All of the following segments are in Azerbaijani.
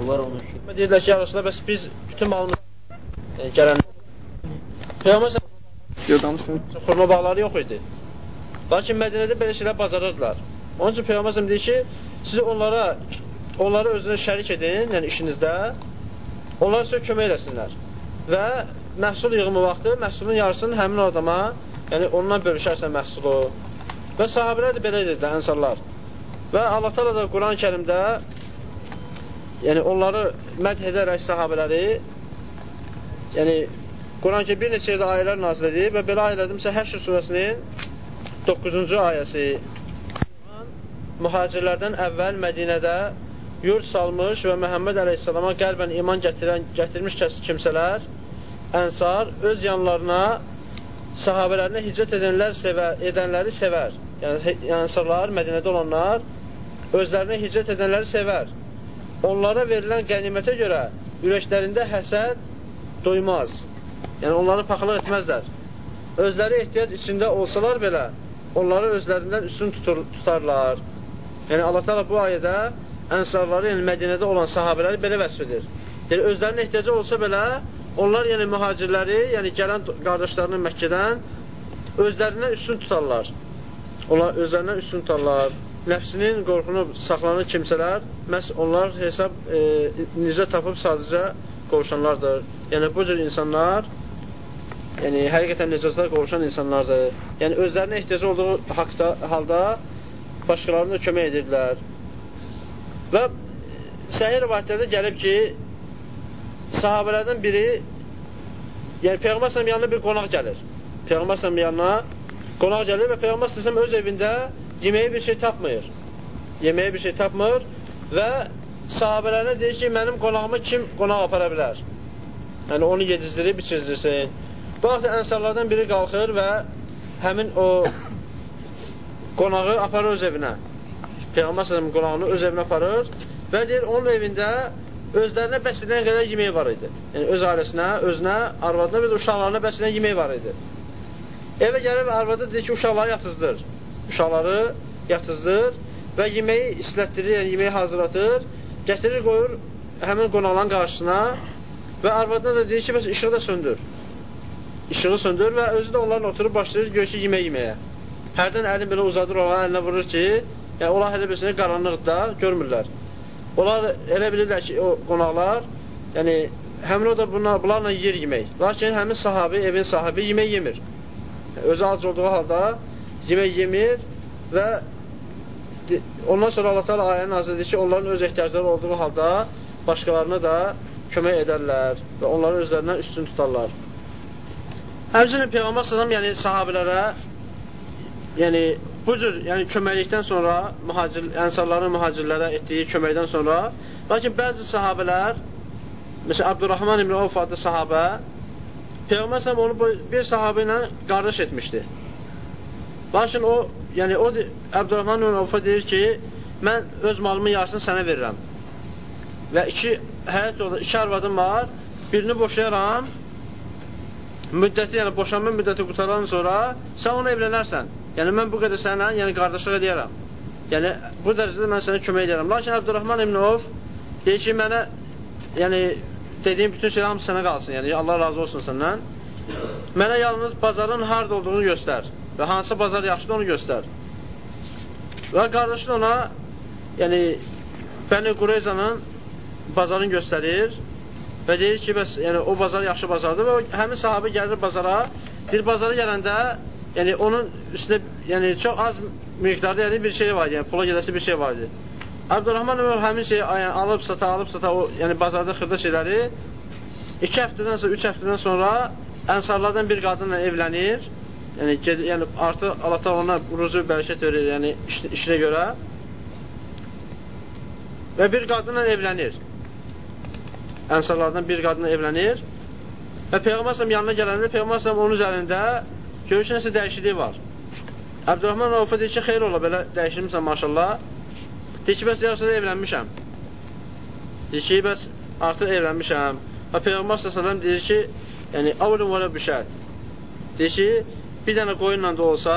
bunlar onun üçün. Deyirlər ki, Rasulullah, bəs biz bütün malımız yəni, gələn Peyğəmbər Yodamsın. xurma bağları yox idi. Lakin Mədinədə belə şeylər bacarırdılar. Onun üçün Peyğəmbər deyir ki, siz onlara onları özünə şərik edin, yəni işinizdə. Onlar sizə kömək eləsinlər. Və məhsul yığımı vaxtı məhsulun yarısını həmin adama, yəni ondan bölüşərsən məhsulu. Və sahabələr də belə edirdi, ənsarlar. Və Allah Teala da Quran-ı Kərimdə yəni onları mədh edərək sahabələri yəni Quran-ı bir neçə yerdə ayələr nazil edib və belə ayələrdə məsələn Həşr surəsinin 9-cu ayəsi mühacirlərdən əvvəl Mədinədə yurt salmış və Məhəmməd əleyhissalama qəlbən iman gətirən, gətirmiş kimsələr, ənsar öz yanlarına sahabələrinə hicrət edənlər sevər, edənləri sevər. Yəni, ənsarlar, Mədinədə olanlar özlərinə hicrət edənləri sevər. Onlara verilən qənimətə görə ürəklərində həsəd doymaz. Yəni, onları paxılıq etməzlər. Özləri ehtiyac içində olsalar belə, onları özlərindən üstün tutur, tutarlar. Yəni, Allah Teala bu ayədə ənsarları, yəni Mədinədə olan sahabələri belə vəsf edir. Yəni, özlərinin ehtiyacı olsa belə, onlar yəni mühacirləri, yəni gələn qardaşlarını Məkkədən özlərindən üstün tutarlar. Onlar özlərindən üstün tutarlar. Nəfsinin qorxunu saxlanan kimsələr, məhz onlar hesab e, nicə tapıb sadəcə qovuşanlardır. Yəni, bu cür insanlar yəni həqiqətən necətə qovuşan insanlardır. Yəni özlərinə ehtiyacı olduğu haqda, halda başqalarına kömək edirdilər. Və səhih rivayətlərdə gəlib ki, sahabələrdən biri, yəni Peyğəmbər səhəm yanına bir qonaq gəlir. Peyğəmbər səhəm yanına qonaq gəlir və Peyğəmbər səhəm öz evində yeməyə bir şey tapmır. Yeməyə bir şey tapmır və sahabələrinə deyir ki, mənim qonağımı kim qonaq apara bilər? Yəni, onu yedizdirib, içizdirsin. Bu vaxt ənsarlardan biri qalxır və həmin o qonağı aparır öz evinə. Peyğəmbər sallallahu qonağını öz evinə aparır və deyir onun evində özlərinə bəs edən qədər yemək var idi. Yəni öz ailəsinə, özünə, arvadına və uşaqlarına bəs edən yemək var idi. Evə gəlib arvadı deyir ki, uşaqları yatızdır. Uşaqları yatızdır və yeməyi islətdirir, yəni yeməyi hazırlatır, gətirir, qoyur həmin qonaqların qarşısına və arvadına da deyir ki, bəs işığı da söndür. İşığı söndür və özü də onların oturub başlayır, gör ki, yemək yeməyə. Hərdən əlini belə uzadır, ona əlinə vurur ki, yəni onlar elə bilsin qaranlıqda görmürlər. Onlar elə bilirlər ki, o qonaqlar, yəni həmin o da bunlar, bunlarla yer yemək. Lakin həmin sahabi, evin sahibi yemək yemir. Yəni, özü ac olduğu halda yemək yemir və ondan sonra Allah Teala ayəni nazir edir ki, onların öz ehtiyacları olduğu halda başqalarına da kömək edərlər və onları özlərindən üstün tutarlar. Həmçinin Peyğəmbər sallam yəni sahabilərə yəni bu cür yəni köməklikdən sonra mühacir ənsarların mühacirlərə etdiyi köməkdən sonra lakin bəzi sahabelər məsələn Abdurrahman ibn Avf adlı sahabə Peyğəmbər sallam onu bir sahabə ilə qardaş etmişdi. Lakin o yəni o Abdurrahman ibn Avfa deyir ki, mən öz malımın yarısını sənə verirəm. Və iki həyat yolda iki arvadım var. Birini boşayaram. Müddəti, yəni boşanma müddəti qutaran sonra sən ona evlənərsən. Yəni, mən bu qədər sənə, yəni qardaşlıq edərəm. Yəni, bu dərəcədə mən sənə kömək edərəm. Lakin Əbdurrahman ibn Of deyir ki, mənə, yəni, dediyim bütün şeylər hamısı sənə qalsın. Yəni, Allah razı olsun səndən. Mənə yalnız bazarın harada olduğunu göstər və hansı bazar yaxşıdır onu göstər. Və qardaşın ona, yəni, Bəni Qureyzanın bazarını göstərir və deyir ki, bəs, yəni, o bazar yaxşı bazardır və o, həmin sahabə gəlir bazara, bir bazara gələndə yəni onun üstündə yəni çox az miqdarda yəni bir şey var idi, yəni pula gedəsi bir şey var idi. Abdurrahman Ömər həmin şeyi yəni, alıb sata, alıb sata o yəni bazarda xırda şeyləri 2 həftədən sonra, 3 həftədən sonra ənsarlardan bir qadınla evlənir. Yəni yəni artıq Allah Taala ona ruzu bərəkət verir, yəni iş, işinə görə. Və bir qadınla evlənir. Ənsarlardan bir qadınla evlənir. Və Peyğəmbər yanına gələndə Peyğəmbər onun üzərində Görür ki, nəsə dəyişiklik var. Əbdurrahman Raufa deyir ki, xeyr ola, belə dəyişilmişsən maşallah. Deyir ki, bəs yaxşı da evlənmişəm. Deyir ki, bəs artıq evlənmişəm. Və Peyğəmbər s.ə.v deyir ki, yəni, avlun vələ büşət. Deyir ki, bir dənə qoyunla da olsa,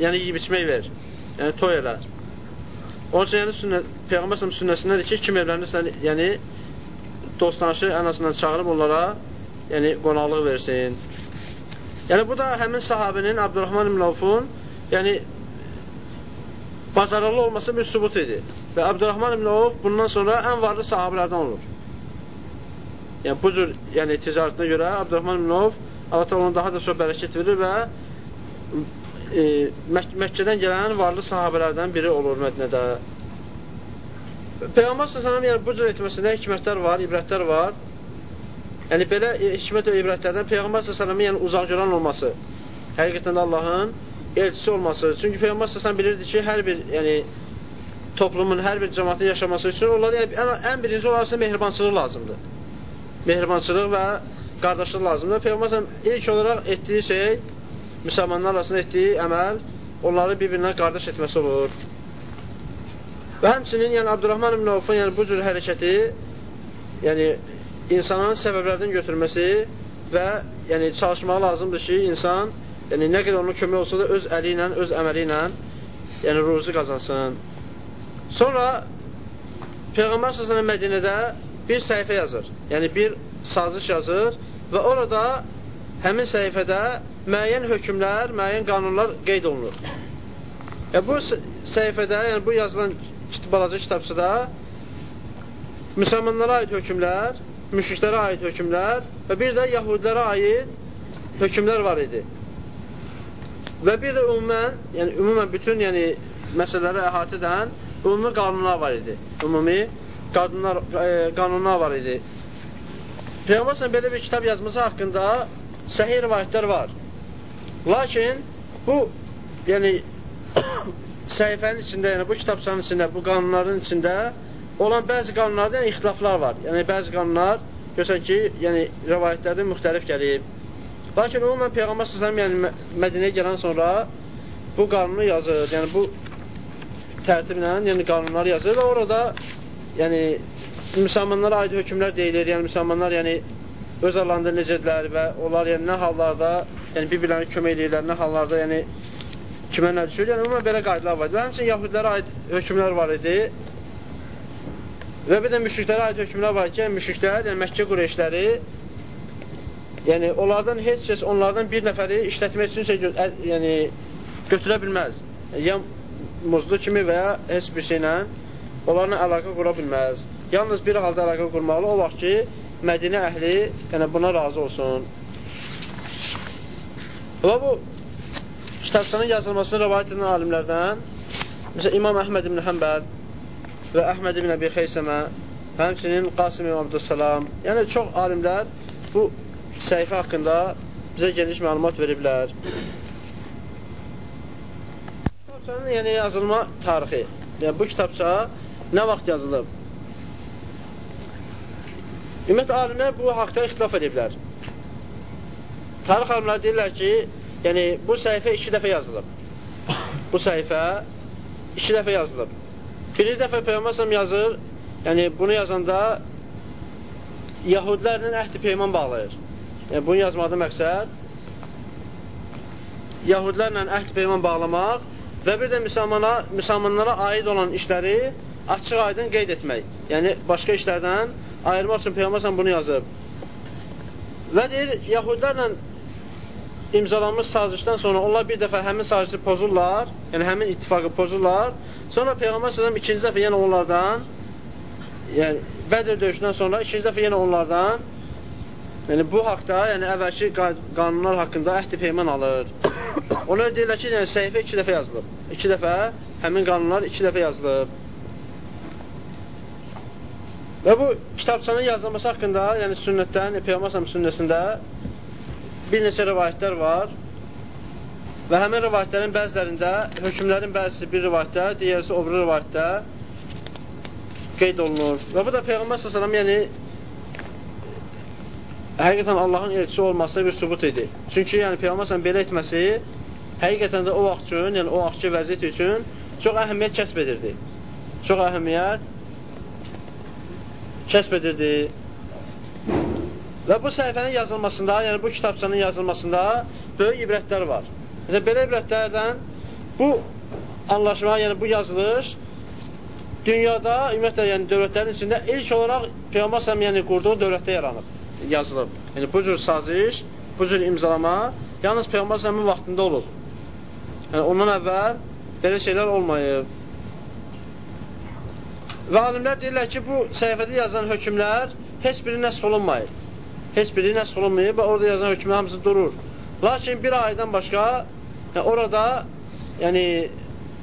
yəni yiyib içmək ver. Yəni, toy elə. Onun üçün yəni sünnə, Peyğəmbər sallallahu sünnəsindədir ki, kim evlənirsə, yəni dostlanışı ən azından çağırıb onlara yəni qonaqlıq versin. Yəni bu da həmin sahabenin Abdurrahman ibn Avfun yəni bacarıqlı olması bir sübut idi. Və Abdurrahman ibn Avf bundan sonra ən varlı sahabələrdən olur. Yəni bu cür yəni ticarətinə görə Abdurrahman ibn Avf Allah təala ona daha da çox bərəkət verir və e, Mək Məkkədən gələn varlı sahabələrdən biri olur Mədinədə. Peyğəmbər sallallahu yəni bu cür etməsində hikmətlər var, ibrətlər var. Yəni belə hikmət və ibrətlərdən Peyğəmbər sallallahu yəni uzaq görən olması, həqiqətən Allahın elçisi olması. Çünki Peyğəmbər sallallahu bilirdi ki, hər bir yəni toplumun, hər bir cəmaatın yaşaması üçün onlara yəni, ən, ən birinci olarsa mehribançılıq lazımdır. Mehribançılıq və qardaşlıq lazımdır. Peyğəmbər ilk olaraq etdiyi şey müsəlmanlar arasında etdiyi əməl onları bir-birinə qardaş etməsi olur. Və həmçinin yəni Abdurrahman ibn Avfun yəni bu cür hərəkəti yəni insanın səbəblərdən götürməsi və yəni çalışmağı lazımdır ki, insan yəni nə qədər onun kömək olsa da öz əli ilə, öz əməli ilə yəni ruzi qazansın. Sonra Peyğəmbər səsənə Mədinədə bir səhifə yazır. Yəni bir sazış yazır və orada həmin səhifədə müəyyən hökmlər, müəyyən qanunlar qeyd olunur. Yəni, bu səhifədə, yəni bu yazılan balaca kitabçıda müsəlmanlara aid hökmlər, müşriklərə aid hökmlər və bir də yahudilərə aid hökmlər var idi. Və bir də ümumən, yəni ümumən bütün yəni məsələləri əhatə edən ümumi qanunlar var idi. Ümumi qanunlar, e, qanunlar var idi. Peyğəmbər belə bir kitab yazması haqqında səhih rivayətlər var. Lakin bu yəni səhifənin içində, yəni bu kitabçanın içində, bu qanunların içində olan bəzi qanunlarda yəni, ixtilaflar var. Yəni, bəzi qanunlar görsən ki, yəni, rəvayətlərdə müxtəlif gəlib. Lakin ümumən Peyğəmbər s.ə.v yəni, Mədinəyə gələn sonra bu qanunu yazır. Yəni, bu tərtiblə yəni, qanunları yazır və orada yəni, müsəlmanlara aid hökmlər deyilir. Yəni, müsəlmanlar yəni, öz alanda necədirlər və onlar yəni, nə hallarda yəni, bir-birlərini kömək edirlər, nə hallarda yəni, kimə nə düşür. Yəni, ümumən belə qaydalar var idi. Və həmçinin yahudilərə aid hökmlər var idi. Və bir də müşriklərə aid hökmlər var ki, müşriklər, yəni Məkkə Qureyşləri, yəni onlardan heç kəs onlardan bir nəfəri işlətmək üçün şey, yəni, götürə bilməz. Ya muzlu kimi və ya heç bir şeylə onlarla əlaqə qura bilməz. Yalnız bir halda əlaqə qurmalı, o vaxt ki, Mədinə əhli yəni buna razı olsun. Və bu kitabçanın yazılmasını rəvayət edən alimlərdən, məsələn, İmam Əhməd ibn Həmbəl, və Əhməd ibn Əbi Xeysəmə, həmçinin Qasım ibn Abdüssalam, yəni çox alimlər bu səhifə haqqında bizə geniş məlumat veriblər. Kitabçanın yəni yazılma tarixi, yəni bu kitabça nə vaxt yazılıb? Ümumiyyətlə, alimlər bu haqda ixtilaf ediblər. Tarix alimlər deyirlər ki, yəni bu səhifə iki dəfə yazılıb. Bu səhifə iki dəfə yazılıb. Birinci dəfə Peyğəmbər yazır, yəni bunu yazanda Yahudilərlə əhd-i peyman bağlayır. Yəni bunu yazmaqda məqsəd Yahudilərlə əhd-i peyman bağlamaq və bir də müsəlmana, müsəlmanlara aid olan işləri açıq aydın qeyd etmək. Yəni başqa işlərdən ayırmaq üçün Peyğəmbər bunu yazıb. Və deyir, Yahudilərlə imzalanmış sazişdən sonra onlar bir dəfə həmin sazişi pozurlar, yəni həmin ittifaqı pozurlar Sonra Peyğəmbər sallam ikinci dəfə yenə onlardan, yəni Bədir döyüşündən sonra ikinci dəfə yenə onlardan, yəni bu haqda, yəni əvvəlki qanunlar haqqında əhd-i peyman alır. Onlar deyirlər ki, yəni səhifə iki dəfə yazılıb. İki dəfə, həmin qanunlar iki dəfə yazılıb. Və bu kitabçanın yazılması haqqında, yəni sünnətdən, Peyğəmbər sallam sünnəsində bir neçə rivayətlər var. Və həmin rivayətlərin bəzilərində, hökmlərin bəzisi bir rivayətdə, digərisi o bir rivayətdə qeyd olunur. Və bu da Peyğəmbər s.ə.v yəni həqiqətən Allahın elçisi olması bir sübut idi. Çünki yəni Peyğəmbər s.ə.v belə etməsi həqiqətən də o vaxt üçün, yəni o vaxtki vəziyyət üçün çox əhəmiyyət kəsb edirdi. Çox əhəmiyyət kəsb edirdi. Və bu səhifənin yazılmasında, yəni bu kitabçanın yazılmasında böyük ibrətlər var. Məsələn, belə ibrətlərdən bu anlaşma, yəni bu yazılış dünyada, ümumiyyətlə, yəni dövlətlərin içində ilk olaraq Peyğəmbər səhəm yəni qurduğu dövlətdə yaranıb, yazılıb. Yəni bu cür saziş, bu cür imzalama yalnız Peyğəmbər səhəmin vaxtında olur. Yəni ondan əvvəl belə şeylər olmayıb. Və alimlər deyirlər ki, bu səhifədə yazılan hökmlər heç biri nəsx olunmayıb. Heç biri nəsx olunmayıb və orada yazılan hökmlər hamısı durur. Lakin bir aydan başqa yəni orada yəni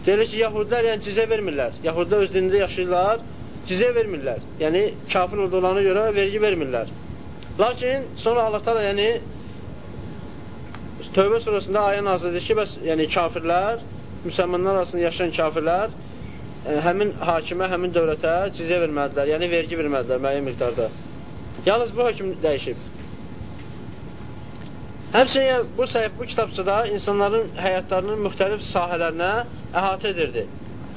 deyilir ki, yahudilər yəni cizə vermirlər. Yahudilər öz dində yaşayırlar, cizə vermirlər. Yəni kafir olduqlarına görə vergi vermirlər. Lakin sonra Allah təala yəni Tövbə surəsində ayə nazil edir ki, bəs yəni kafirlər, müsəlmanlar arasında yaşayan kafirlər həmin hakimə, həmin dövlətə cizyə verməlidirlər, yəni vergi verməlidirlər müəyyən miqdarda. Yalnız bu hökm dəyişib. Həmçinin bu səhif, bu kitabçıda insanların həyatlarının müxtəlif sahələrinə əhatə edirdi.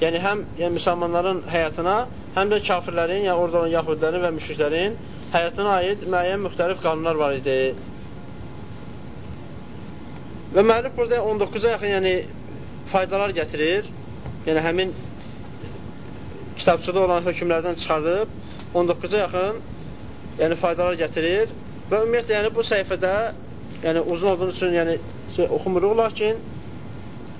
Yəni, həm yəni, müsəlmanların həyatına, həm də kafirlərin, yəni orada olan yahudilərin və müşriklərin həyatına aid müəyyən müxtəlif qanunlar var idi. Və müəllif burada 19-a yaxın yəni, faydalar gətirir. Yəni, həmin kitabçıda olan hökmlərdən çıxardıb 19-a yaxın yəni faydalar gətirir və ümumiyyətlə yəni bu səhifədə yəni uzun olduğu üçün yəni şey, oxumuruq, lakin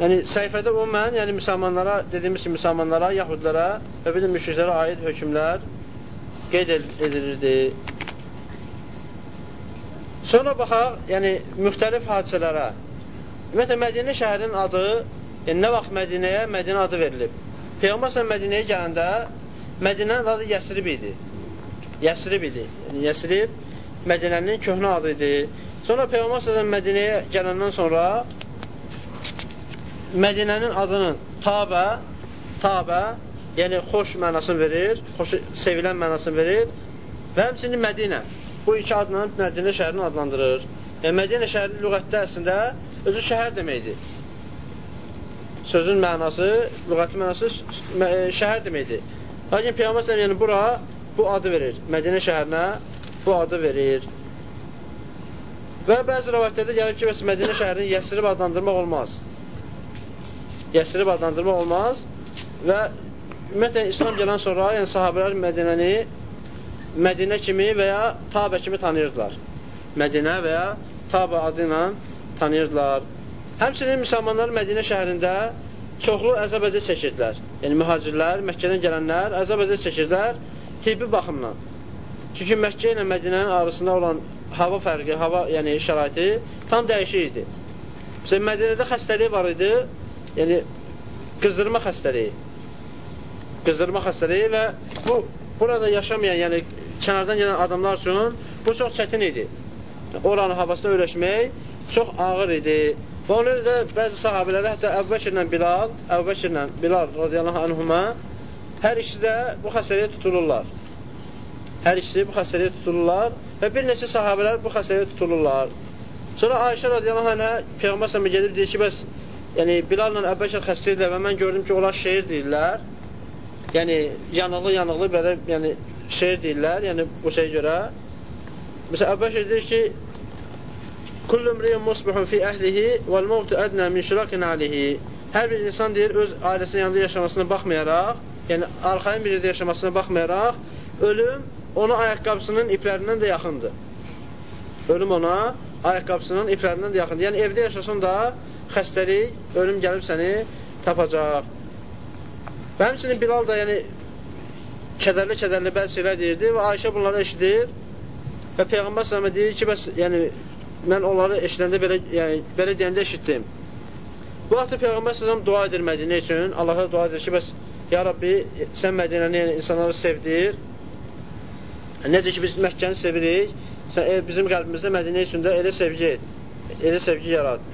yəni səhifədə ümumən yəni müsəlmanlara, dediyimiz kimi müsəlmanlara, yahudilərə və bir də müşriklərə aid hökmlər qeyd edilirdi. Sonra baxaq, yəni müxtəlif hadisələrə. Ümumiyyətlə Mədinə şəhərinin adı, yəni nə vaxt Mədinəyə Mədinə adı verilib? Peyğəmbər sən Mədinəyə gələndə Mədinənin adı Yəsrib idi. Yəsrib idi. Yəni, Yəsrib Mədinənin köhnə adı idi. Sonra Peyğəmbər sən Mədinəyə gələndən sonra Mədinənin adının Tabə, Tabə, yəni xoş mənasını verir, xoş sevilən mənasını verir və həmçinin Mədinə. Bu iki adla Mədinə şəhərini adlandırır. Yəni, Mədinə şəhəri lüğətdə əslində özü şəhər deməkdir sözün mənası, lüğəti mənası şəhər deməkdir. Lakin Peyğəmbər sələm yəni bura bu adı verir. Mədinə şəhərinə bu adı verir. Və bəzi rəvayətlərdə gəlir ki, bəs Mədinə şəhərini Yəsrib adlandırmaq olmaz. Yəsrib adlandırmaq olmaz və ümumiyyətlə İslam gələn sonra, yəni sahabələr Mədinəni Mədinə kimi və ya Tabə kimi tanıyırdılar. Mədinə və ya Tabə adı ilə tanıyırdılar. Həmçinin müsəlmanlar Mədinə şəhərində çoxlu əzab-əziyyət çəkirdilər. Yəni mühacirlər, Məkkədən gələnlər əzab-əziyyət çəkirdilər tibbi baxımdan. Çünki Məkkə ilə Mədinənin arasında olan hava fərqi, hava yəni şəraiti tam dəyişik idi. Məsələn, Mədinədə xəstəliyi var idi, yəni qızdırma xəstəliyi. Qızdırma xəstəliyi və bu burada yaşamayan, yəni kənardan gələn adamlar üçün bu çox çətin idi. Oranın havasına öyrəşmək çox ağır idi. Və ona görə də bəzi sahabələri, hətta Əbbəkirlə Bilal, Əbbəkirlə Bilal radiyallahu anhuma hər ikisi bu xəstəliyə tutulurlar. Hər ikisi bu xəstəliyə tutulurlar və bir neçə sahabələr bu xəstəliyə tutulurlar. Sonra Ayşə radiyallahu anhə Peyğəmbər səmə gedib deyir ki, bəs yəni Bilallə Əbbəkir xəstə idilər və mən gördüm ki, onlar şehir deyirlər. Yəni yanıqlı-yanıqlı belə yəni şehir deyirlər, yəni bu şeyə görə. Məsələn, Əbbəkir deyir ki, Kullu mriyin musbihun fi əhlihi vəl mevtu ədnə min şirakin alihi. Hər bir insan deyir, öz ailəsinin yanında yaşamasına baxmayaraq, yəni arxayın bir yerdə yaşamasına baxmayaraq, ölüm ona ayaqqabısının iplərindən də yaxındır. Ölüm ona ayaqqabısının iplərindən də yaxındır. Yəni evdə yaşasan da xəstəlik, ölüm gəlib səni tapacaq. Və həmçinin Bilal da yəni kədərli-kədərli bəzi şeylər deyirdi və Ayşə bunları eşidir və Peyğəmbər sələmə deyir ki, bəs yəni mən onları eşidəndə belə, yəni, belə deyəndə eşitdim. Bu vaxtda Peyğəmbər səsəm dua edir Mədinə üçün. Allaha dua edir ki, bəs, ya Rabbi, sən Mədinəni, yəni, insanları sevdir. Necə ki, biz Məkkəni sevirik, sən, e, bizim qəlbimizdə Mədinə üçün də elə sevgi et, elə sevgi yarad.